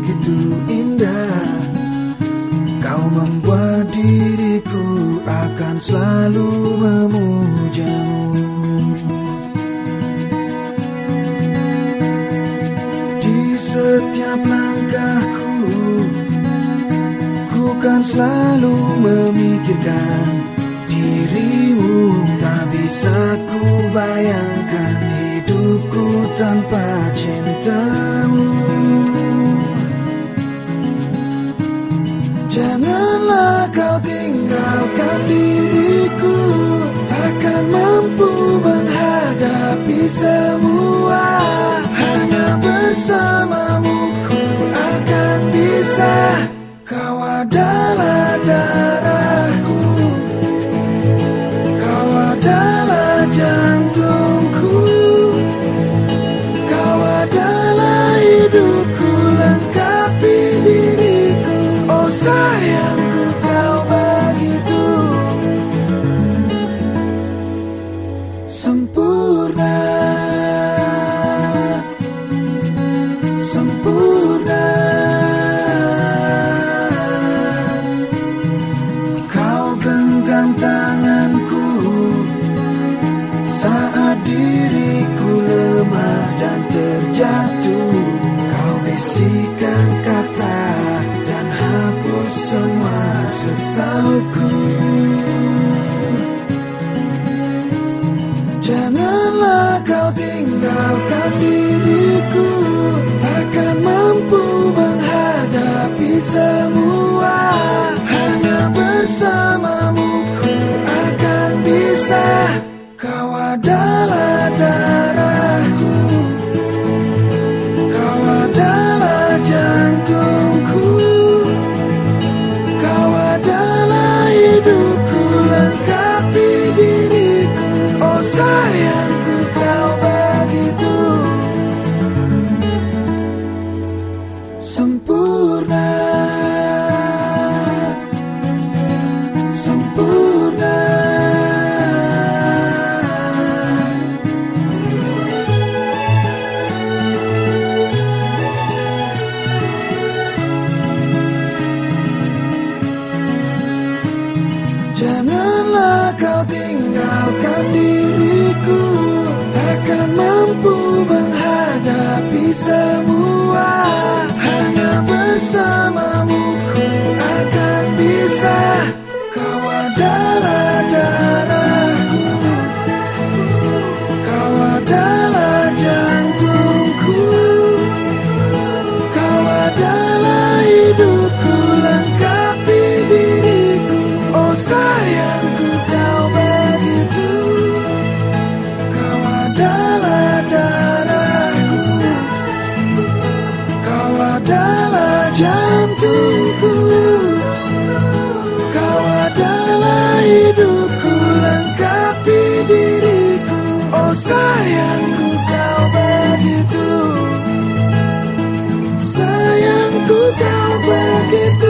begitu indah. Kau membuat diriku akan selalu memujamu. Di setiap langkahku Ku kan selalu memikirkan dirimu Tak bisa ku bayangkan hidupku semua Hanya bersamamu ku akan bisa. Kau adalah darahku. Kau adalah jantungku. Kau adalah hidupku lengkapi diriku. Oh sayangku kau begitu. Sempurna. Sempurna Janganlah sayangku kau begitu. Sempurna. Sempurna. Janganlah kau tinggalkan mampu menghadapi semua begitu Sayangku kau begitu